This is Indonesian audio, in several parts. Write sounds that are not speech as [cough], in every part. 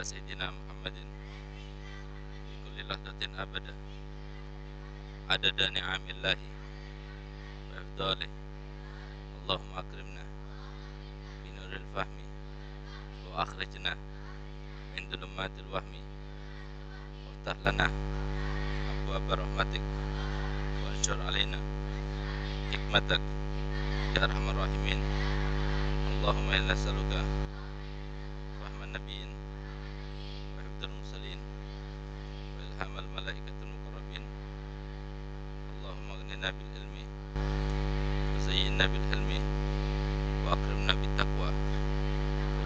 ala sayyidina Muhammadin. Kulli lahdatin abada. Adada ni'amillahi Wa ifdalih Allahumma akrimna Binuril fahmi Wa akhrijna Min dulumatil wahmi. Waftah lana Abu Abba rahmatik Wa anjur alaina Hikmatak Ya Rahman Rahimin. Allahumma inna saluka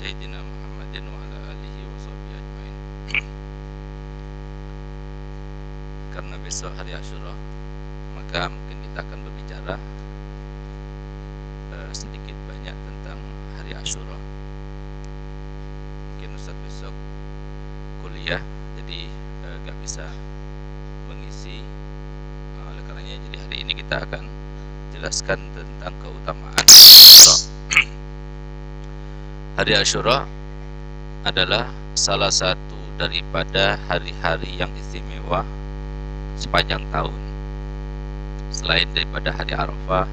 سيدنا محمد وعلى آله وصحبه أجمعين karena besok hari Ashura maka mungkin kita akan berbicara uh, sedikit banyak tentang hari Ashura mungkin Ustaz besok kuliah jadi uh, gak bisa mengisi uh, oleh karenanya jadi hari ini kita akan jelaskan tentang keutamaan Ashura hari Ashura adalah salah satu daripada hari-hari yang istimewa sepanjang tahun. Selain daripada hari Arafah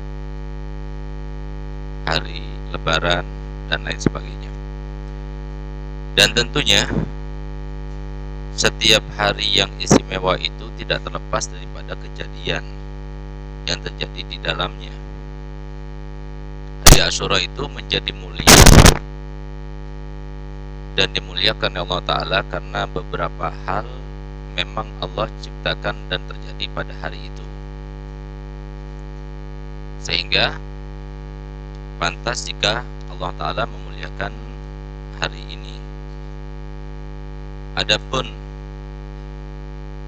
hari lebaran dan lain sebagainya. Dan tentunya setiap hari yang istimewa itu tidak terlepas daripada kejadian yang terjadi di dalamnya. Hari Ashura itu menjadi mulia dan dimuliakan oleh Allah Ta'ala karena beberapa hal memang Allah ciptakan dan terjadi pada hari itu. Sehingga pantas jika Allah Ta'ala memuliakan hari ini. Adapun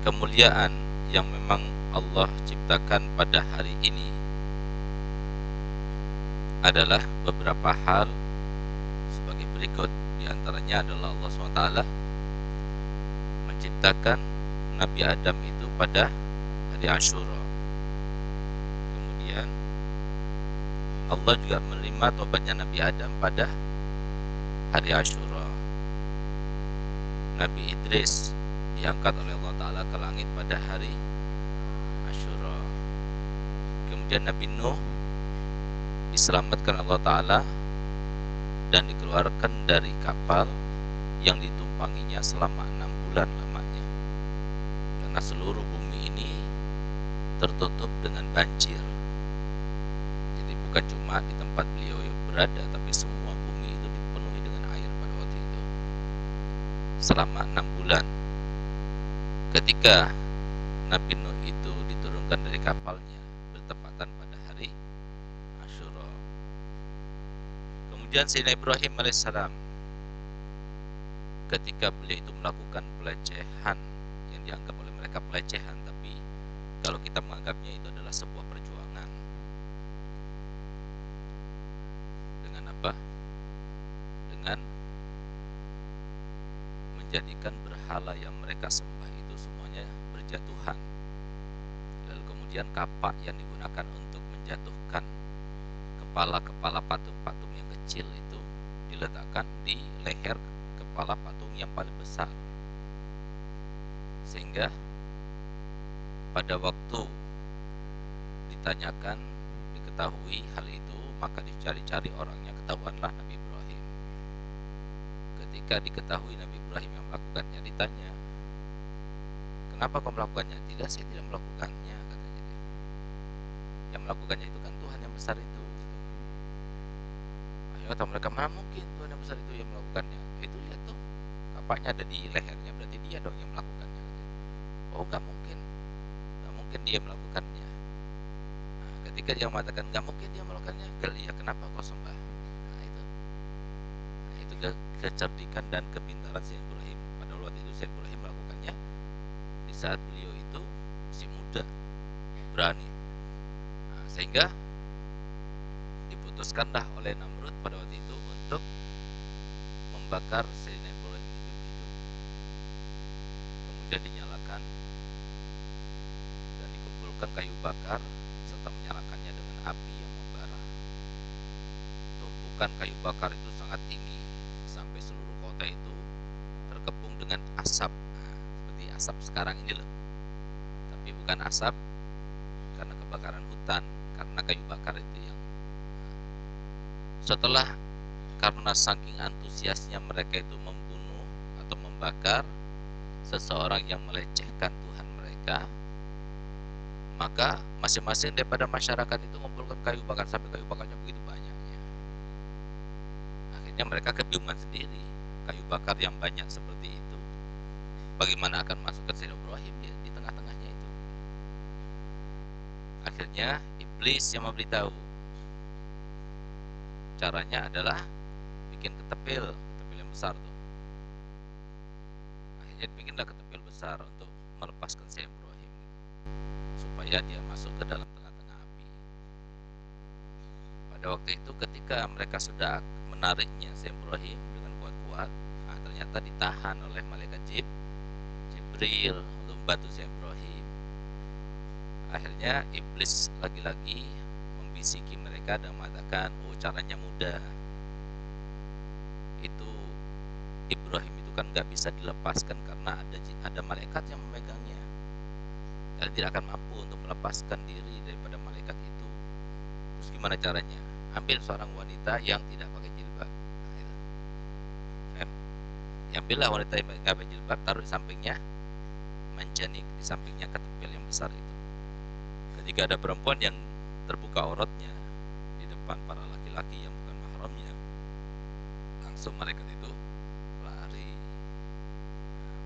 kemuliaan yang memang Allah ciptakan pada hari ini adalah beberapa hal sebagai berikut di antaranya adalah Allah SWT menciptakan Nabi Adam itu pada hari Ashura. Kemudian Allah juga menerima tobatnya Nabi Adam pada hari Ashura. Nabi Idris diangkat oleh Allah Ta'ala ke langit pada hari Ashura. Kemudian Nabi Nuh diselamatkan Allah Ta'ala dan dikeluarkan dari kapal yang ditumpanginya selama enam bulan lamanya. Karena seluruh bumi ini tertutup dengan banjir. Jadi bukan cuma di tempat beliau yang berada tapi semua bumi itu dipenuhi dengan air pada waktu itu. Selama enam bulan. Ketika Nabi Nuh itu diturunkan dari kapalnya kemudian Sayyidina Ibrahim alaihissalam ketika beliau itu melakukan pelecehan yang dianggap oleh mereka pelecehan tapi kalau kita menganggapnya itu adalah sebuah perjuangan. Dengan apa? Dengan menjadikan berhala yang mereka sembah itu semuanya berjatuhan. Lalu kemudian kapak yang digunakan yang paling besar. Sehingga pada waktu ditanyakan diketahui hal itu maka dicari-cari orangnya ketahuanlah Nabi Ibrahim. Ketika diketahui Nabi Ibrahim yang melakukannya ditanya kenapa kau melakukannya? Tidak saya tidak melakukannya katanya dia. yang melakukannya itu kan Tuhan yang besar itu akhirnya kata mereka mana mungkin Tuhan yang besar itu yang melakukannya kapaknya ada di lehernya berarti dia dong yang melakukannya. Oh nggak mungkin. Nggak mungkin dia melakukannya. Nah, ketika dia mengatakan nggak mungkin dia melakukannya ya kenapa kau sembah nah itu. Nah, itu ke kecerdikan dan kepintaran Sayyid Ibrahim pada waktu itu Sayyid Ibrahim melakukannya di saat beliau itu masih muda berani. Nah, sehingga diputuskanlah oleh Namrud pada waktu itu untuk membakar Sayyidina kemudian dinyalakan dan dikumpulkan kayu bakar serta menyalakannya dengan api yang membara. Tumpukan kayu bakar itu sangat tinggi sampai seluruh kota itu terkepung dengan asap. Nah, seperti asap sekarang ini loh. Tapi bukan asap karena kebakaran hutan karena kayu bakar itu yang setelah karena saking antusiasnya mereka itu membunuh atau membakar seseorang yang melecehkan Tuhan mereka maka masing-masing daripada masyarakat itu mengumpulkan kayu bakar sampai kayu bakarnya begitu banyaknya. Akhirnya mereka kebingungan sendiri kayu bakar yang banyak seperti itu. Bagaimana akan masuk ke Sayyidina Ibrahim ya, di tengah-tengahnya itu? Akhirnya iblis yang memberitahu. Caranya adalah bikin ketepil ketepil yang besar tuh bikinlah ketepil besar untuk melepaskan Sayyidina Ibrahim supaya dia masuk ke dalam tengah-tengah api. Pada waktu itu ketika mereka sudah menariknya Sayyidina Ibrahim dengan kuat-kuat nah, ternyata ditahan oleh malaikat Jib Jibril membantu Sayyidina Ibrahim. Akhirnya iblis lagi-lagi membisiki mereka dan mengatakan oh caranya mudah. Itu Ibrahim itu kan nggak bisa dilepaskan karena ada ada malaikat yang memegangnya. Dan tidak akan mampu untuk melepaskan diri daripada malaikat itu. Terus gimana caranya? Ambil seorang wanita yang tidak pakai jilbab. Nah, ambillah wanita yang tidak pakai jilbab taruh di sampingnya. Menjanik di sampingnya ketepil yang besar itu. Ketika ada perempuan yang terbuka auratnya di depan para laki-laki yang bukan mahramnya langsung mereka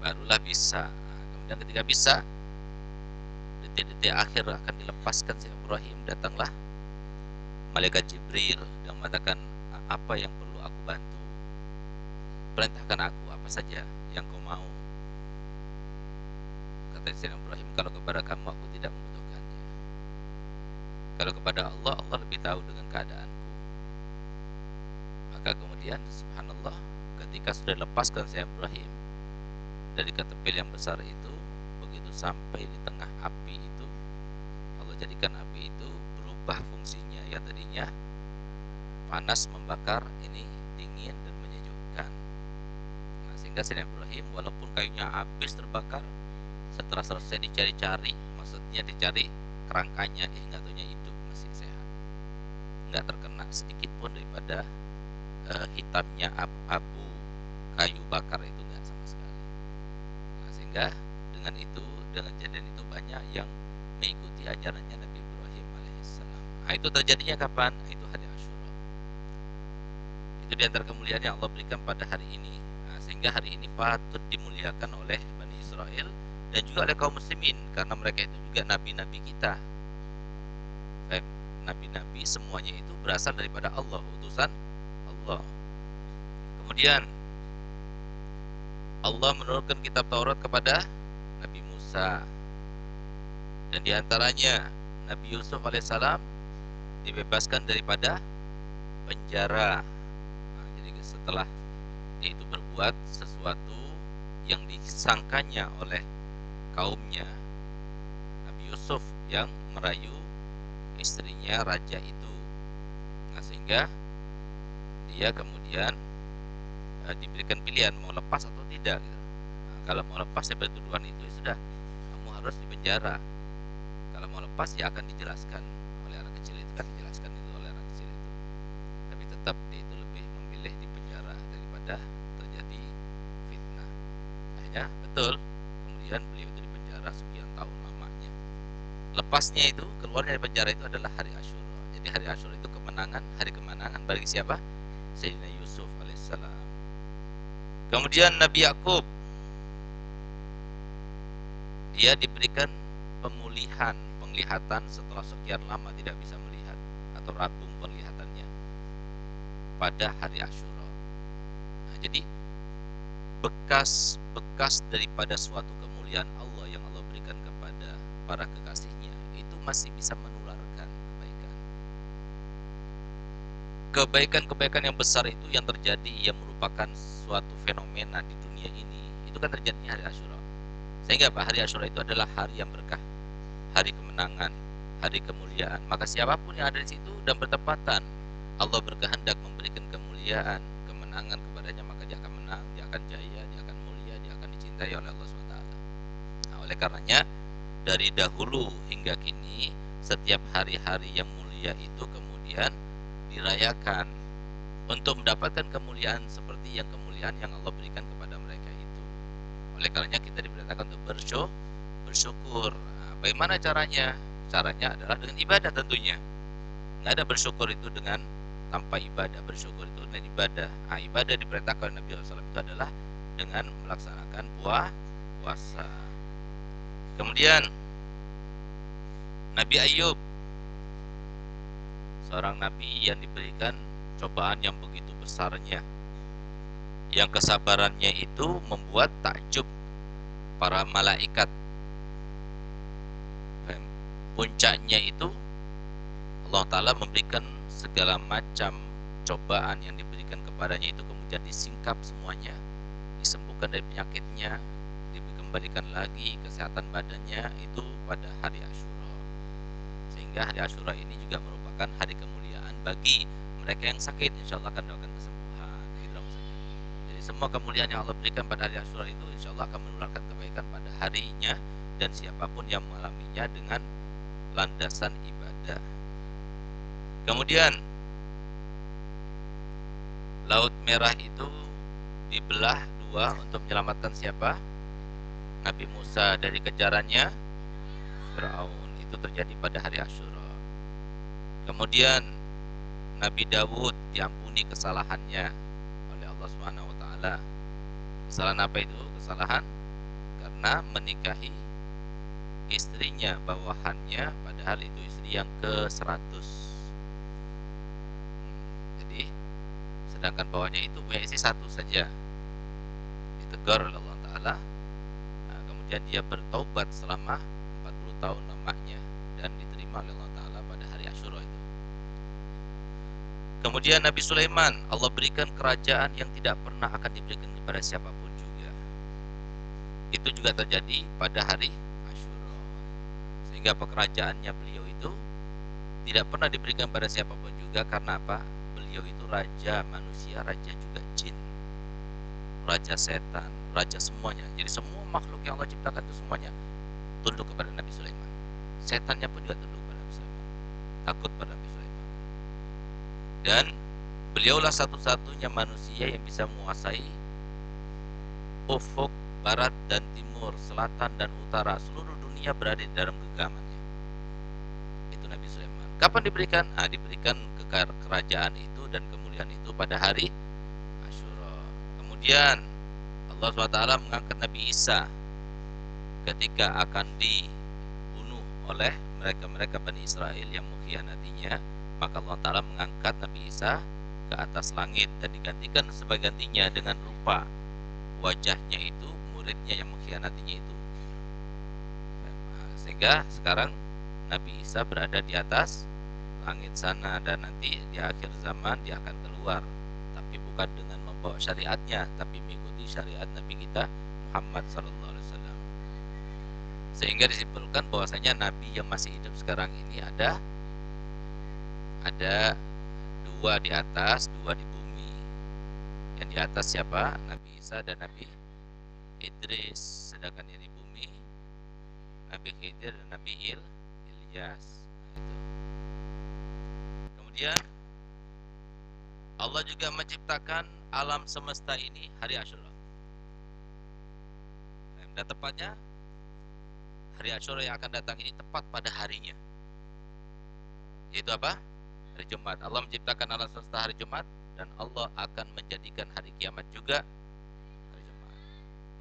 barulah bisa. Kemudian ketika bisa detik-detik akhir akan dilepaskan si Ibrahim. Datanglah malaikat Jibril yang mengatakan apa yang perlu aku bantu? Perintahkan aku apa saja yang kau mau. Kata Sayyidina Ibrahim kalau kepada kamu aku tidak membutuhkannya. Kalau kepada Allah Allah lebih tahu dengan keadaanku. Maka kemudian subhanallah ketika sudah lepaskan Sayyidina Ibrahim dari ketepil yang besar itu begitu sampai di tengah api itu Allah jadikan api itu berubah fungsinya. Yang tadinya panas membakar ini dingin dan menyejukkan. Nah, sehingga Sayyidina Ibrahim walaupun kayunya habis terbakar setelah selesai dicari-cari maksudnya dicari kerangkanya eh nggak hidup masih sehat. Nggak terkena sedikit pun daripada uh, hitamnya abu, abu kayu bakar itu sehingga dengan itu dengan kejadian itu banyak yang mengikuti ajarannya Nabi Ibrahim alaihissalam. Nah, itu terjadinya kapan? Itu hari Ashura. Itu di antara kemuliaan yang Allah berikan pada hari ini. Nah, sehingga hari ini patut dimuliakan oleh Bani Israel dan juga oleh kaum muslimin karena mereka itu juga nabi-nabi kita. Nabi-nabi semuanya itu berasal daripada Allah utusan Allah. Kemudian Allah menurunkan kitab Taurat kepada Nabi Musa. Dan di antaranya Nabi Yusuf alaihissalam dibebaskan daripada penjara. Nah, jadi setelah itu berbuat sesuatu yang disangkanya oleh kaumnya Nabi Yusuf yang merayu istrinya raja itu. Nah sehingga dia kemudian uh, diberikan pilihan mau lepas atau tidak gitu. nah, kalau mau lepas ya tuduhan itu ya sudah kamu harus dipenjara kalau mau lepas ya akan dijelaskan oleh anak kecil itu kan dijelaskan itu oleh anak kecil itu. Tapi tetap itu lebih memilih di penjara daripada terjadi fitnah. Akhirnya betul kemudian beliau itu dipenjara sekian tahun lamanya. Lepasnya itu keluar dari penjara itu adalah hari Ashura. Jadi hari Ashura itu kemenangan hari kemenangan bagi siapa? Sayyidina Yusuf kemudian Nabi Yakub. Dia diberikan pemulihan penglihatan setelah sekian lama tidak bisa melihat atau ratung penglihatannya pada hari Ashura. Jadi bekas bekas daripada suatu kemuliaan Allah yang Allah berikan kepada para kekasihnya itu masih bisa menularkan Kebaikan-kebaikan yang besar itu yang terjadi yang merupakan suatu fenomena di dunia ini itu kan terjadinya hari Asyura. Sehingga apa? Hari Asyura itu adalah hari yang berkah, hari kemenangan, hari kemuliaan. Maka siapa pun yang ada di situ dan bertepatan Allah berkehendak memberikan kemuliaan, kemenangan kepadanya, maka dia akan menang, dia akan jaya, dia akan mulia, dia akan dicintai oleh Allah SWT. Nah, oleh karenanya dari dahulu hingga kini setiap hari-hari yang mulia itu kemudian dirayakan untuk mendapatkan kemuliaan seperti yang kemuliaan yang Allah berikan kepada mereka itu. Oleh karenanya kita diperintahkan untuk bersyukur. bersyukur. Nah, bagaimana caranya? Caranya adalah dengan ibadah tentunya. Nggak ada bersyukur itu dengan tanpa ibadah. Bersyukur itu dengan ibadah. Nah, ibadah diperintahkan Nabi SAW itu adalah dengan melaksanakan puah, puasa. Kemudian Nabi Ayub seorang nabi yang diberikan cobaan yang begitu besarnya. Yang kesabarannya itu membuat takjub para malaikat. Puncaknya itu Allah Ta'ala memberikan segala macam cobaan yang diberikan kepadanya itu kemudian disingkap semuanya. Disembuhkan dari penyakitnya dikembalikan lagi kesehatan badannya itu pada hari Ashura sehingga hari Ashura ini juga merupakan hari kemuliaan bagi mereka yang sakit insya Allah akan mendapatkan kesembuhan gitu jadi semua kemuliaan yang Allah berikan pada hari Ashura itu insya Allah akan menularkan kebaikan pada harinya dan siapa pun yang mengalaminya dengan landasan ibadah. Kemudian Laut Merah itu dibelah dua untuk menyelamatkan siapa? Nabi Musa dari kejarannya Fir'aun itu terjadi pada hari Ashura. Kemudian Nabi Dawud diampuni kesalahannya oleh Allah Subhanahu wa taala. Kesalahan apa itu? Kesalahan karena menikahi istrinya bawahannya padahal itu istri yang ke-100 jadi sedangkan bawahnya itu punya istri satu saja ditegur oleh Allah Ta'ala nah, kemudian dia bertaubat selama 40 tahun lamanya dan diterima oleh Allah Ta'ala kemudian Nabi Sulaiman Allah berikan kerajaan yang tidak pernah akan diberikan kepada siapa pun juga itu juga terjadi pada hari sehingga pekerajaannya beliau itu tidak pernah diberikan pada siapa pun juga karena apa? Beliau itu raja manusia, raja juga jin, raja setan, raja semuanya. Jadi semua makhluk yang Allah ciptakan itu semuanya tunduk kepada Nabi Sulaiman. Setannya pun juga tunduk kepada Nabi Sulaiman, takut pada Nabi Sulaiman. Dan beliaulah satu-satunya manusia yang bisa menguasai ufuk barat dan timur, selatan dan utara seluruh dunia berada di dalam genggamannya. Itu Nabi Sulaiman. Kapan diberikan? Ah, diberikan ke kerajaan itu dan kemuliaan itu pada hari Ashura. Kemudian Allah SWT mengangkat Nabi Isa ketika akan dibunuh oleh mereka-mereka Bani Israel yang mengkhianatinya maka Allah Ta'ala mengangkat Nabi Isa ke atas langit dan digantikan sebagai gantinya dengan rupa. Wajahnya itu muridnya yang mengkhianatinya itu. Sehingga sekarang Nabi Isa berada di atas langit sana dan nanti di akhir zaman dia akan keluar. Tapi bukan dengan membawa syariatnya tapi mengikuti syariat Nabi kita Muhammad sallallahu alaihi wasallam. Sehingga disimpulkan bahwasanya nabi yang masih hidup sekarang ini ada ada dua di atas dua di bumi yang di atas siapa Nabi Isa dan Nabi Idris sedangkan yang di Nabi Khidir dan Nabi Il Ilyas nah. Kemudian Allah juga menciptakan alam semesta ini hari Ashura. Dan tepatnya hari Ashura yang akan datang ini tepat pada harinya. Itu apa? Hari Jumat. Allah menciptakan alam semesta hari Jumat dan Allah akan menjadikan hari kiamat juga hari Jumat.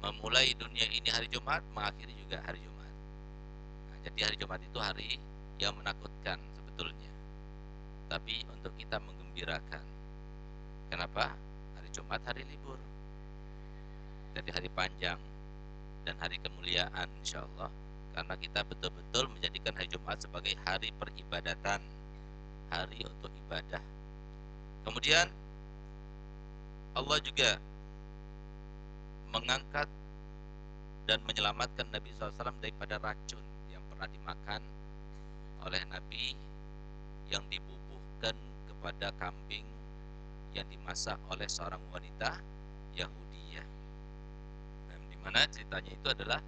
Memulai dunia ini hari Jumat, mengakhiri juga hari Jumat. Jadi hari Jumat itu hari yang menakutkan sebetulnya. Tapi untuk kita menggembirakan. Kenapa? Hari Jumat hari libur jadi hari panjang dan hari kemuliaan insya Allah karena kita betul-betul menjadikan hari Jumat sebagai hari peribadatan hari untuk ibadah kemudian Allah juga mengangkat dan menyelamatkan Nabi SAW daripada racun yang pernah dimakan oleh Nabi yang dibubuhkan kepada kambing yang dimasak oleh seorang wanita Yahudi ya. Dan di mana ceritanya itu adalah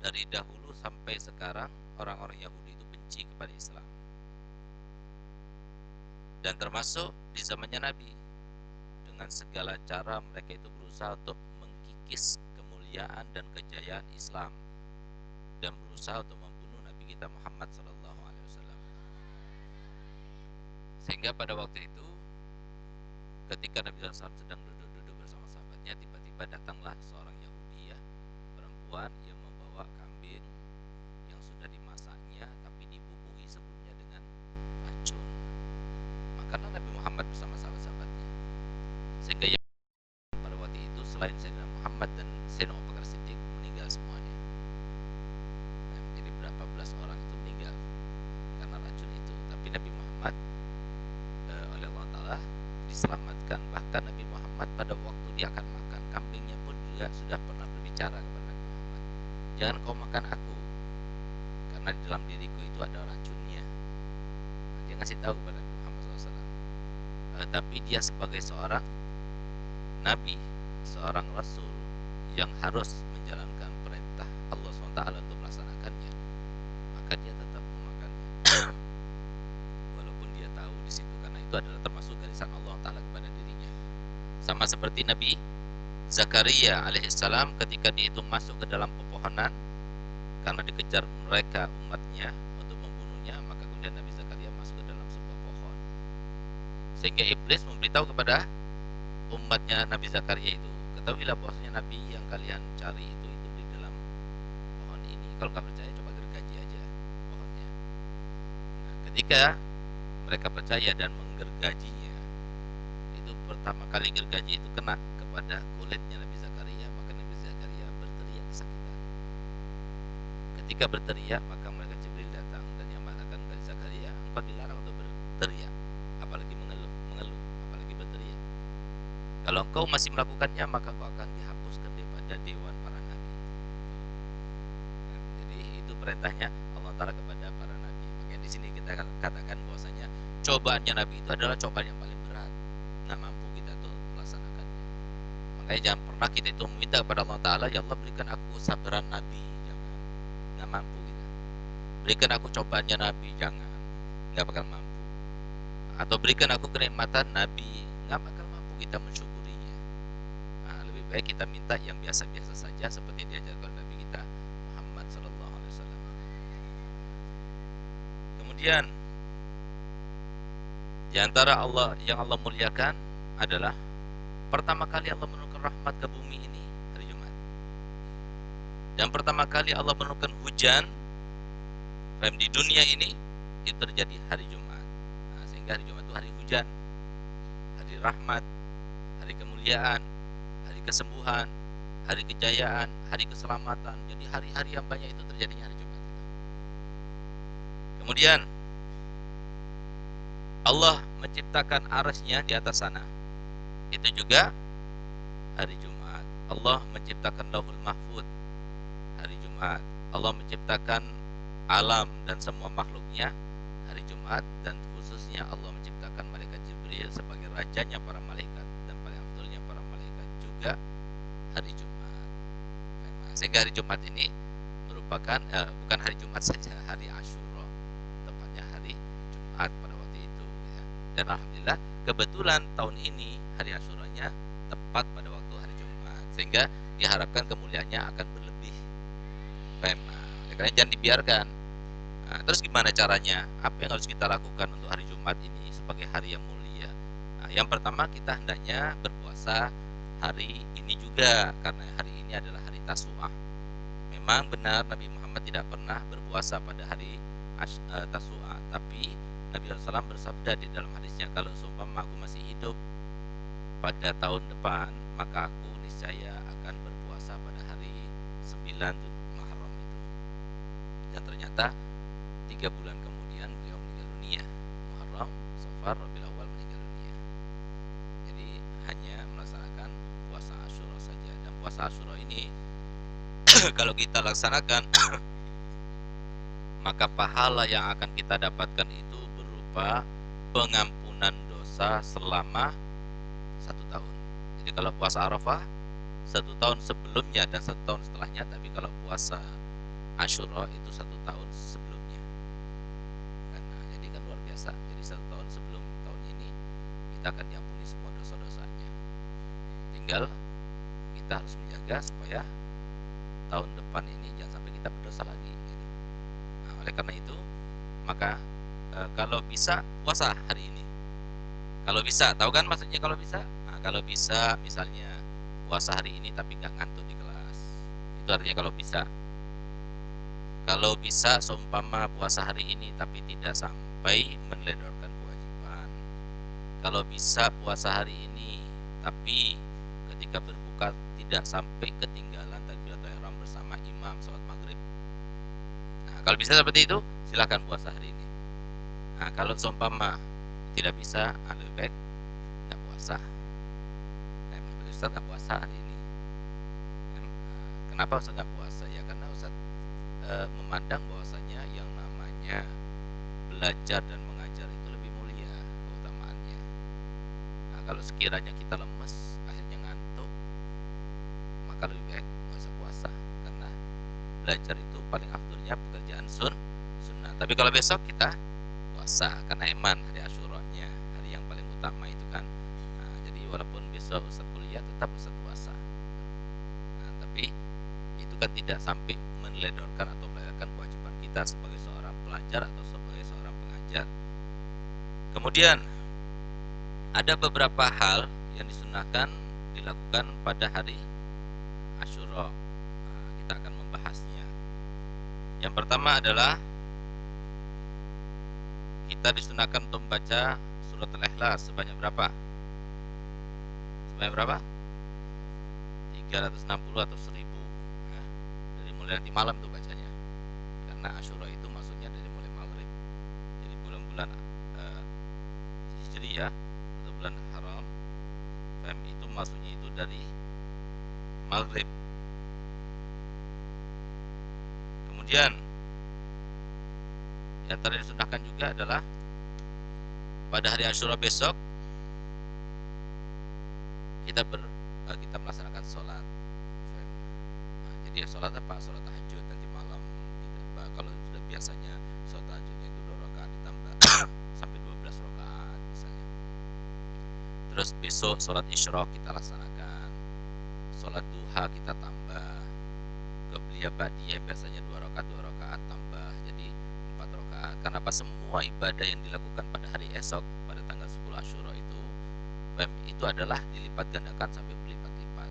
dari dahulu sampai sekarang orang-orang Yahudi itu benci kepada Islam. Dan termasuk di zamannya Nabi. Dengan segala cara mereka itu berusaha untuk mengkikis kemuliaan dan kejayaan Islam. Dan berusaha untuk membunuh Nabi kita Muhammad Sallallahu Alaihi Wasallam. Sehingga pada waktu itu ketika Nabi SAW sedang duduk-duduk bersama sahabatnya tiba-tiba datanglah seorang Yahudi ya perempuan yang membawa kambing yang sudah dimasaknya tapi dibubuhi sebelumnya dengan racun makanlah Nabi Muhammad bersama sahabat-sahabatnya. Sehingga yang pada waktu itu selain Sayyidina Muhammad dan Sayyidina Abu Bakar Siddiq meninggal semuanya. Nah, jadi berapa belas orang itu meninggal karena racun itu. Tapi Nabi Muhammad e, oleh Allah Ta'ala diselamatkan. Bahkan Nabi Muhammad pada waktu dia akan makan kambingnya pun juga sudah pernah berbicara kepada Nabi Muhammad. Jangan kau makan aku karena di dalam diriku itu ada racunnya. Nah, dia ngasih tahu kepada Nabi Muhammad SAW e, eh, tapi dia sebagai seorang Nabi seorang Rasul yang harus menjalankan perintah Allah SWT untuk melaksanakannya maka dia tetap memakannya. [clears throat] Walaupun dia tahu di situ karena itu adalah termasuk garisan Allah Taala kepada dirinya. Sama seperti Nabi Zakaria alaihissalam ketika dia itu masuk ke dalam pepohonan karena dikejar mereka umatnya untuk membunuhnya maka kemudian Nabi Zakaria masuk ke dalam sebuah pohon. Sehingga iblis memberitahu kepada umatnya Nabi Zakaria itu ketahuilah bahwasanya Nabi yang kalian cari itu itu di dalam pohon ini. Kalau nggak percaya coba gergaji aja pohonnya. Nah, ketika mereka percaya dan menggergajinya itu pertama kali gergaji itu kena kepada kulitnya Nabi Zakaria maka Nabi Zakaria berteriak kesakitan ketika berteriak maka mereka Jibril datang dan yang mengatakan Nabi Zakaria engkau dilarang untuk berteriak kalau engkau masih melakukannya maka kau akan dihapuskan daripada dewan para nabi. Nah, jadi itu perintahnya Allah Taala kepada para nabi. Makanya di sini kita katakan bahwasanya cobaannya nabi itu adalah cobaan yang paling berat. Nggak mampu kita tuh melaksanakannya. Makanya jangan pernah kita itu meminta kepada Allah Taala ya Allah berikan aku sabaran nabi. Jangan. Nggak mampu kita. Berikan aku cobaannya nabi. Jangan. Nggak bakal mampu. Atau berikan aku kenikmatan nabi. Nggak bakal kita mensyukurinya nah, lebih baik kita minta yang biasa-biasa saja seperti diajarkan nabi kita Muhammad Sallallahu Alaihi Wasallam kemudian di antara Allah yang Allah muliakan adalah pertama kali Allah menurunkan rahmat ke bumi ini hari Jumat. Dan pertama kali Allah menurunkan hujan di dunia ini itu terjadi hari Jumat. Nah, sehingga hari Jumat itu hari hujan, hari rahmat, kemuliaan, hari kesembuhan, hari kejayaan, hari keselamatan. Jadi hari-hari yang banyak itu terjadinya hari Jumat. Kemudian Allah menciptakan arasnya di atas sana. Itu juga hari Jumat. Allah menciptakan lauhul mahfud hari Jumat. Allah menciptakan alam dan semua makhluknya hari Jumat. Dan khususnya Allah menciptakan malaikat Jibril sebagai rajanya para malaikat dan paling afdolnya para malaikat juga hari Jumat. Sehingga hari Jumat ini merupakan eh, bukan hari Jumat saja hari Ashura tepatnya hari Jumat pada dan alhamdulillah kebetulan tahun ini hari Asyuranya tepat pada waktu hari Jumat sehingga diharapkan kemuliaannya akan berlebih. Memang karena jangan dibiarkan. Nah, terus gimana caranya? Apa yang harus kita lakukan untuk hari Jumat ini sebagai hari yang mulia? Nah, yang pertama kita hendaknya berpuasa hari ini juga karena hari ini adalah hari Tasuah. Memang benar Nabi Muhammad tidak pernah berpuasa pada hari uh, Tasuah tapi Nabi SAW bersabda di dalam hadisnya kalau seumpama aku masih hidup pada tahun depan maka aku niscaya akan berpuasa pada hari 9 Muharram itu. Dan ternyata tiga bulan kemudian beliau meninggal dunia Muharram, Safar, Rabiul Awal meninggal dunia jadi hanya melaksanakan puasa Ashura saja dan puasa Ashura ini [clears throat] kalau kita laksanakan [clears throat] maka pahala yang akan kita dapatkan itu berupa pengampunan dosa selama satu tahun. Jadi kalau puasa Arafah satu tahun sebelumnya dan satu tahun setelahnya, tapi kalau puasa Ashura itu satu tahun sebelumnya. Karena jadi kan luar biasa. Jadi satu tahun sebelum tahun ini kita akan diampuni semua dosa-dosanya. Tinggal kita harus menjaga supaya tahun depan ini jangan sampai kita berdosa lagi. Gitu. Nah, oleh karena itu maka e, kalau bisa puasa hari ini. Kalau bisa, tahu kan maksudnya kalau bisa? kalau bisa misalnya puasa hari ini tapi nggak ngantuk di kelas itu artinya kalau bisa kalau bisa seumpama puasa hari ini tapi tidak sampai meledorkan kewajiban kalau bisa puasa hari ini tapi ketika tidak sampai ketinggalan takbiratul ihram bersama imam sholat maghrib. Nah, kalau bisa seperti itu silahkan puasa hari ini. Nah kalau seumpama tidak bisa lebih baik nggak puasa Ustaz nggak puasa hari ini. Kenapa Ustaz nggak puasa? Ya karena Ustaz e, memandang bahwasanya yang namanya belajar dan mengajar itu lebih mulia keutamaannya. Nah kalau sekiranya kita lemes maka lebih baik usah puasa karena belajar itu paling afdurnya pekerjaan sun sunnah. Tapi kalau besok kita puasa karena eman hari asyuranya hari yang paling utama itu kan. Nah, jadi walaupun besok Ustaz ya tetap Ustaz puasa. Nah, tapi itu kan tidak sampai meledorkan atau meledorkan kewajiban kita sebagai seorang pelajar atau sebagai seorang pengajar. Kemudian ada beberapa hal yang disunahkan dilakukan pada hari Ashura nah, kita akan membahasnya yang pertama adalah kita disunahkan untuk membaca surat al-ikhlas sebanyak berapa? Sebanyak berapa? 360 atau 1000 ya. Dari mulai nanti malam tuh bacanya Karena Ashura itu maksudnya dari mulai maghrib Jadi bulan-bulan uh, Hijriyah Atau bulan haram Fem itu maksudnya itu dari Maghrib. Kemudian Yang tadi disudahkan juga adalah Pada hari Ashura besok kita ber uh, kita melaksanakan sholat. Nah, jadi ya sholat apa? Sholat tahajud nanti malam. Kita kalau sudah biasanya sholat tahajudnya itu dua rakaat ditambah [coughs] sampai 12 rakaat misalnya. Terus besok sholat isyraq kita laksanakan sholat duha kita tambah kebelia badiyah biasanya dua rakaat dua rakaat tambah jadi empat rakaat karena apa semua ibadah yang dilakukan pada hari esok pada tanggal 10 Ashura itu itu adalah dilipat gandakan sampai berlipat-lipat.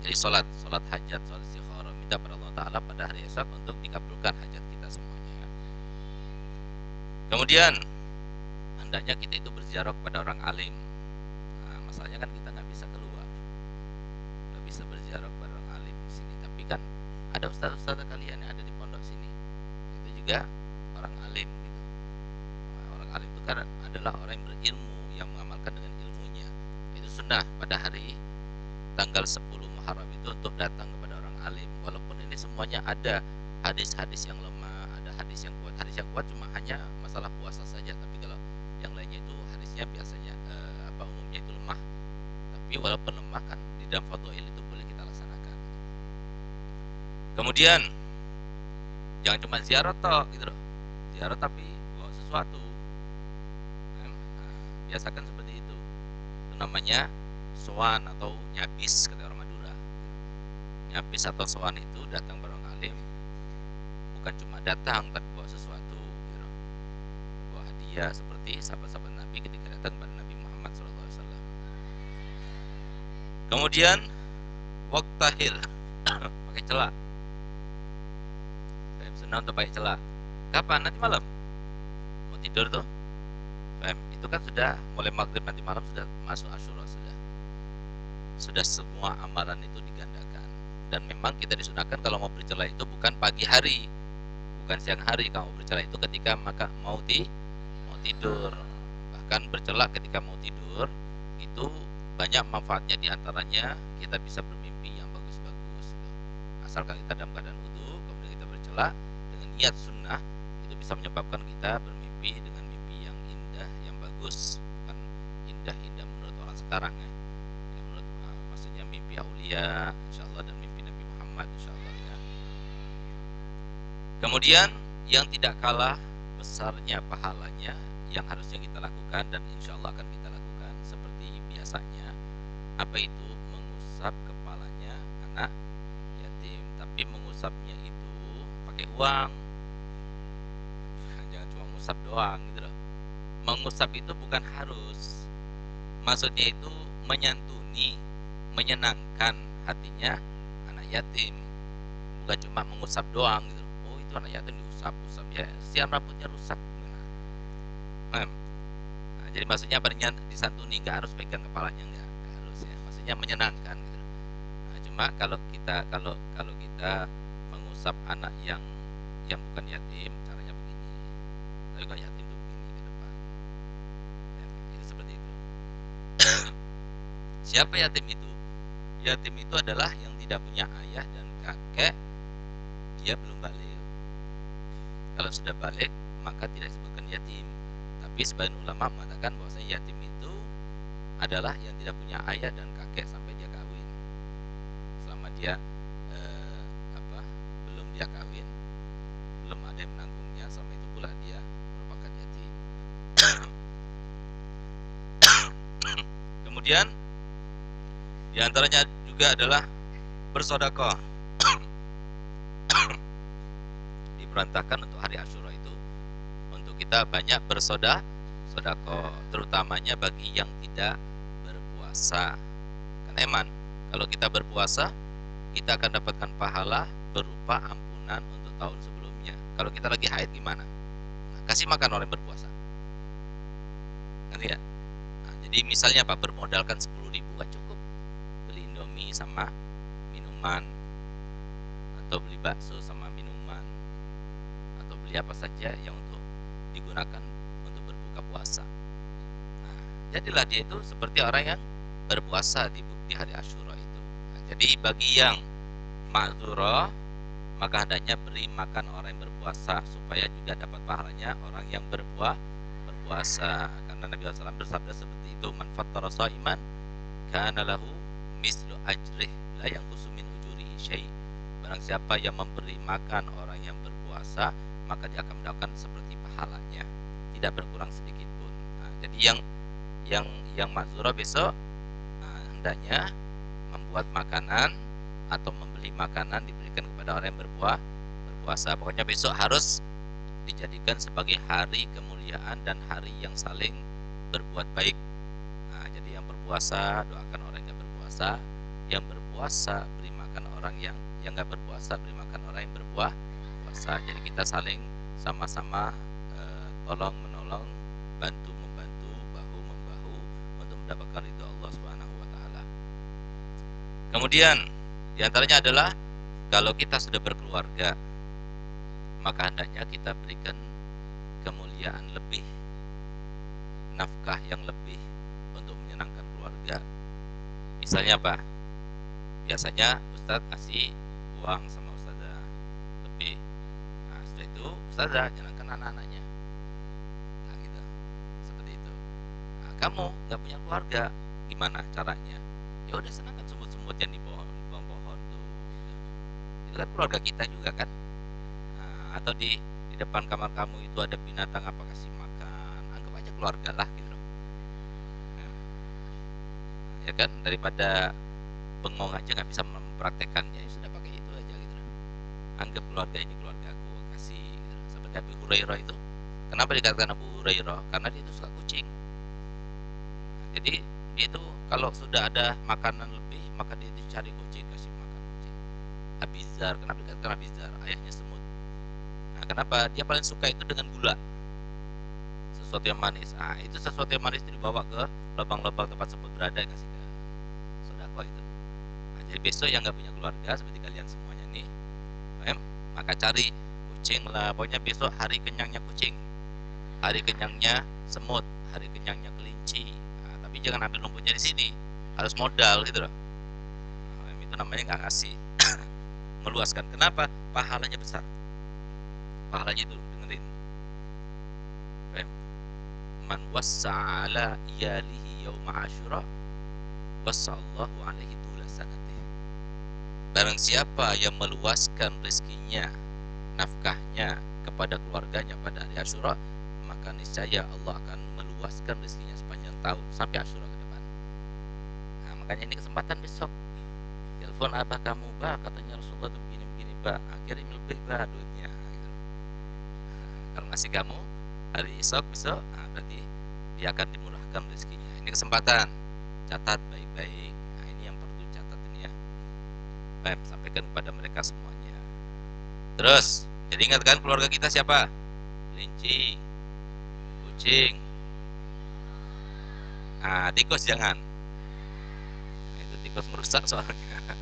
Jadi sholat, sholat hajat, sholat istikharah minta pada Allah Taala pada hari esok untuk dikabulkan hajat kita semuanya. Kemudian hendaknya kita itu berziarah kepada orang alim. Nah, masalahnya kan kita nggak bisa keluar, nggak bisa berziarah kepada orang alim di sini. Tapi kan ada ustaz-ustaz kalian yang ada di pondok sini, itu juga orang alim gitu. Nah, orang alim itu kan adalah orang yang berilmu yang mengamalkan dengan ilmunya. Itu sunnah pada hari tanggal 10 Muharram itu untuk datang kepada orang alim. Walaupun ini semuanya ada hadis-hadis yang lemah ada hadis yang kuat. Hadis yang kuat cuma hanya masalah puasa saja. Tapi kalau yang lainnya itu hadisnya biasanya eh, apa umumnya itu lemah. Tapi walaupun lemah kan di dalam fadwail itu boleh kita laksanakan kemudian jangan cuma ziarah toh gitu loh. Ziarah tapi bawa sesuatu. Biasakan seperti itu. Itu namanya soan atau nyabis kata orang Madura. Nyabis atau soan itu datang bareng alim. Bukan cuma datang tapi bawa sesuatu gitu. bawa hadiah seperti sahabat-sahabat Nabi ketika datang pada Nabi Muhammad SAW kemudian waktahil [coughs] pakai celah senang untuk pakai celah. Kapan? Nanti malam. Mau tidur tuh. Itu kan sudah mulai maghrib nanti malam sudah masuk Ashura sudah. Sudah semua amalan itu digandakan. Dan memang kita disunahkan kalau mau bercelah itu bukan pagi hari. Bukan siang hari kalau mau bercelah itu ketika maka mau di mau tidur. Bahkan bercelah ketika mau tidur itu banyak manfaatnya di antaranya kita bisa bermimpi yang bagus-bagus. Asalkan kita dalam keadaan wudhu kemudian kita bercelah niat sunnah itu bisa menyebabkan kita bermimpi dengan mimpi yang indah yang bagus bukan indah-indah menurut orang sekarang ya, menurut uh, maksudnya mimpi aulia insyaallah dan mimpi Nabi Muhammad insyaallah ya. Kemudian yang tidak kalah besarnya pahalanya yang harusnya kita lakukan dan insya Allah akan kita lakukan seperti biasanya apa itu? Mengusap kepalanya anak yatim tapi mengusapnya itu pakai uang mengusap doang gitu loh. Mengusap itu bukan harus. Maksudnya itu menyantuni menyenangkan hatinya anak yatim. Bukan cuma mengusap doang gitu oh itu anak yatim diusap usap. Ya siang rambutnya rusak. Nah, jadi maksudnya apa? Disantuni nggak harus pegang kepalanya nggak maksudnya menyenangkan gitu. Nah, cuma kalau kita kalau kalau kita mengusap anak yang yang bukan yatim kalau yatim begini ke depan. Ya, seperti itu. [coughs] Siapa yatim itu? Yatim itu adalah yang tidak punya ayah dan kakek. Dia belum balik. Kalau sudah balik maka tidak disebutkan yatim. Tapi sebagian ulama mengatakan bahwa yatim itu adalah yang tidak punya ayah dan kakek sampai dia kawin. Selama dia eh, apa belum dia kawin. Belum ada yang menanggungnya kemudian di antaranya juga adalah bersodakoh [coughs] diperantahkan untuk hari Ashura itu untuk kita banyak bersoda sodako terutamanya bagi yang tidak berpuasa. Kan eman kalau kita berpuasa kita akan dapatkan pahala berupa ampunan untuk tahun sebelumnya. Kalau kita lagi haid gimana? Nah, kasih makan orang berpuasa. Ngerti ya jadi misalnya apa bermodalkan 10 ribu kan cukup? Beli indomie sama minuman atau beli bakso sama minuman atau beli apa saja yang untuk digunakan untuk berbuka puasa. Nah, jadilah dia itu seperti orang yang berpuasa di di hari Ashura itu. Nah, jadi bagi yang ma'zura maka hendaknya beri makan orang yang berpuasa supaya juga dapat pahalanya orang yang berpuah berpuasa karena Nabi SAW bersabda seperti itu man fattara iman kana lahu mislu ajrih la yang kusumin ujuri syai barang siapa yang memberi makan orang yang berpuasa maka dia akan mendapatkan seperti pahalanya tidak berkurang sedikit pun nah, jadi yang yang yang mazura besok hendaknya membuat makanan atau membeli makanan diberikan kepada orang yang berbuah berpuasa. Pokoknya besok harus dijadikan sebagai hari kemuliaan dan hari yang saling berbuat baik. Nah, jadi yang berpuasa doakan orang yang berpuasa, yang berpuasa beri makan orang yang yang nggak berpuasa beri makan orang yang berbuah puasa. Jadi kita saling sama-sama e, tolong menolong, bantu membantu, bahu membahu untuk mendapatkan ridho Allah Subhanahu Kemudian di antaranya adalah kalau kita sudah berkeluarga, maka hendaknya kita berikan kemuliaan lebih, nafkah yang lebih untuk menyenangkan keluarga. Misalnya apa? Biasanya Ustadz kasih uang sama Ustazah lebih. Nah, setelah itu Ustazah jalankan anak-anaknya. Nah, gitu. Seperti itu. Nah, kamu nggak punya keluarga, gimana caranya? Ya udah senangkan semut yang di pohon bawah pohon tuh itu kan keluarga kita juga kan nah, atau di depan kamar kamu itu ada binatang apa kasih makan? Anggap aja keluarga lah gitu. Nah, ya kan? Daripada bengong aja nggak bisa mempraktekannya ya sudah pakai itu aja gitu. Anggap keluarga ini keluarga aku kasih gitu. seperti Abu Hurairah itu. Kenapa dikatakan Abu Hurairah? Karena dia itu suka kucing. Jadi dia itu kalau sudah ada makanan maka dia dicari kucing kasih makan kucing. Abizar kenapa dikatakan Abizar? Ayahnya semut kenapa dia paling suka itu dengan gula? Sesuatu yang manis. Ah itu sesuatu yang manis dibawa ke lubang-lubang tempat sebut berada kasih ke sodako itu. Nah, jadi besok yang nggak punya keluarga seperti kalian semuanya nih maka cari kucing lah. Pokoknya besok hari kenyangnya kucing. Hari kenyangnya semut. Hari kenyangnya kelinci. Nah, tapi jangan ambil rumputnya di sini. Harus modal gitu loh. Nah, itu namanya nggak ngasih. [coughs] Meluaskan. Kenapa? Pahalanya besar pahalanya itu dengerin man wassa'ala iyalihi yawma asyura wassallahu alaihi tula sanatih barang siapa yang meluaskan rezekinya nafkahnya kepada keluarganya pada hari Asyura maka niscaya Allah akan meluaskan rezekinya sepanjang tahun sampai Asyura ke depan nah, makanya ini kesempatan besok telepon abah kamu bah katanya Rasulullah begini begini bah akhirnya lebih bah duitnya gitu. nah, kalau ngasih kamu hari esok besok nah berarti dia akan dimurahkan rezekinya. Ini kesempatan. Catat baik-baik. Nah ini yang perlu catat ini ya. Baik sampaikan kepada mereka semuanya. Terus jadi ingatkan keluarga kita siapa? Kelinci kucing. Nah tikus jangan. Nah, itu tikus merusak soalnya. [laughs]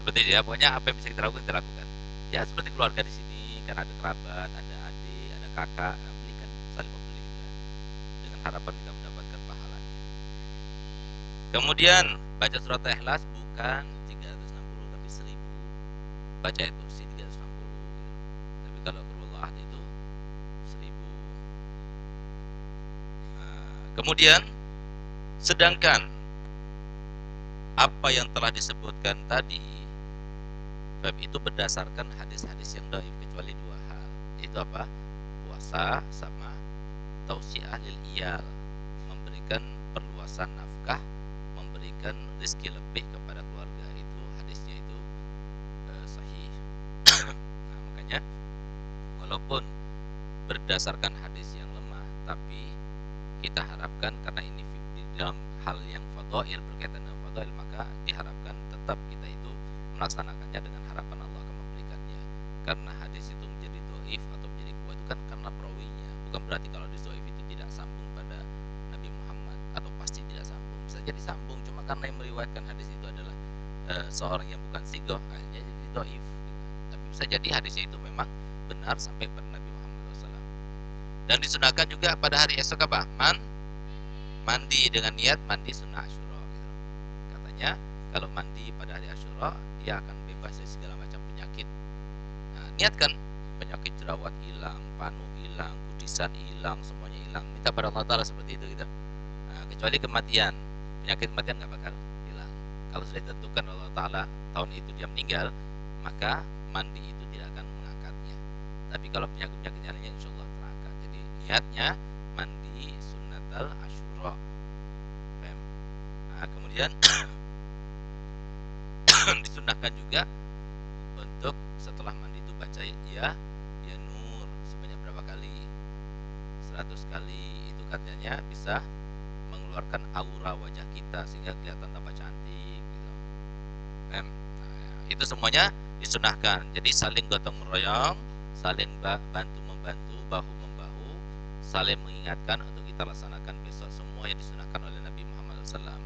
Seperti ya. Pokoknya apa yang bisa kita lakukan kita lakukan ya seperti keluarga di sini kan ada kerabat ada adik ada kakak belikan saling membeli ya. dengan harapan kita mendapatkan pahalanya kemudian baca surat ikhlas bukan 360 tapi 1000 baca itu si 360 gitu. tapi kalau berullah itu 1000 nah, kemudian sedangkan apa yang telah disebutkan tadi Bab itu berdasarkan hadis-hadis yang daif kecuali dua hal. Itu apa? Puasa sama tausiah lil iyal, memberikan perluasan nafkah, memberikan rezeki lebih kepada keluarga itu hadisnya itu uh, sahih. [coughs] nah, makanya walaupun berdasarkan hadis yang lemah, tapi kita harapkan karena ini di dalam hal yang fadhail berkaitan dengan fadhail maka diharapkan tetap kita itu melaksanakannya dengan harapan Allah akan memberikannya karena hadis itu menjadi doif atau menjadi kuat itu kan karena perawinya bukan berarti kalau di doif itu tidak sambung pada Nabi Muhammad atau pasti tidak sambung. Bisa jadi sambung cuma karena yang meriwayatkan hadis itu adalah e, seorang yang bukan sigoh akhirnya jadi doif tapi bisa jadi hadisnya itu memang benar sampai pada Nabi Muhammad SAW dan disunahkan juga pada hari esok apa? Man? Mandi dengan niat mandi sunnah asyura. Katanya kalau mandi pada hari asyura dia akan bebas dari segala macam penyakit. Nah, niatkan penyakit jerawat hilang panu hilang kudisan hilang semuanya hilang. Minta pada Allah Ta'ala seperti itu gitu. Nah, kecuali kematian. Penyakit kematian nggak bakal hilang. Kalau sudah ditentukan Allah Ta'ala tahun itu dia meninggal maka mandi itu tidak akan mengangkatnya. Tapi kalau penyakit-penyakit lainnya insya Allah terangkat jadi niatnya mandi sunnatal asyura nah kemudian [coughs] disunahkan juga untuk setelah mandi itu baca ya ya nur sebanyak berapa kali 100 kali itu katanya bisa mengeluarkan aura wajah kita sehingga kelihatan tambah cantik gitu. Nah, itu semuanya disunahkan. Jadi saling gotong meroyong saling bantu membantu bahu membahu saling mengingatkan untuk kita laksanakan besok. Semua yang disunahkan oleh Nabi Muhammad SAW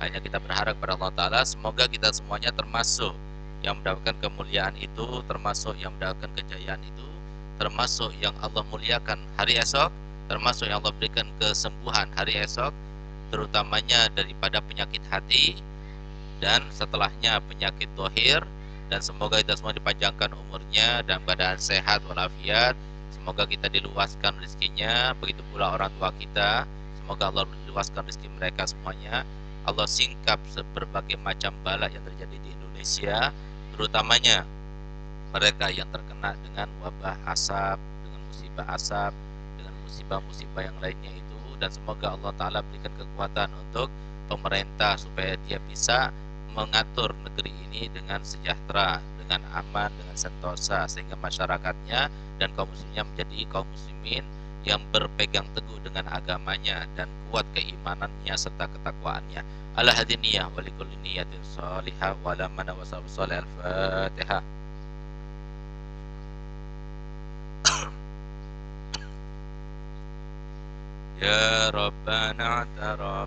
hanya kita berharap kepada Allah Ta'ala semoga kita semuanya termasuk yang mendapatkan kemuliaan itu termasuk yang mendapatkan kejayaan itu termasuk yang Allah muliakan hari esok termasuk yang Allah berikan kesembuhan hari esok terutamanya daripada penyakit hati dan setelahnya penyakit dohir. Dan semoga kita semua dipanjangkan umurnya dan keadaan sehat walafiat. Semoga kita diluaskan rezekinya begitu pula orang tua kita. Semoga Allah diluaskan rezeki mereka semuanya. Allah singkap berbagai macam bala yang terjadi di Indonesia terutamanya mereka yang terkena dengan wabah asap dengan musibah asap musibah-musibah yang lainnya itu dan semoga Allah Ta'ala berikan kekuatan untuk pemerintah supaya dia bisa mengatur negeri ini dengan sejahtera dengan aman, dengan sentosa sehingga masyarakatnya dan kaum muslimnya menjadi kaum muslimin yang berpegang teguh dengan agamanya dan kuat keimanannya serta ketakwaannya. Ala hadiniyah wa likulli niyatin salihah wa la mana wa al-fatihah. يا ربنا اعترفنا.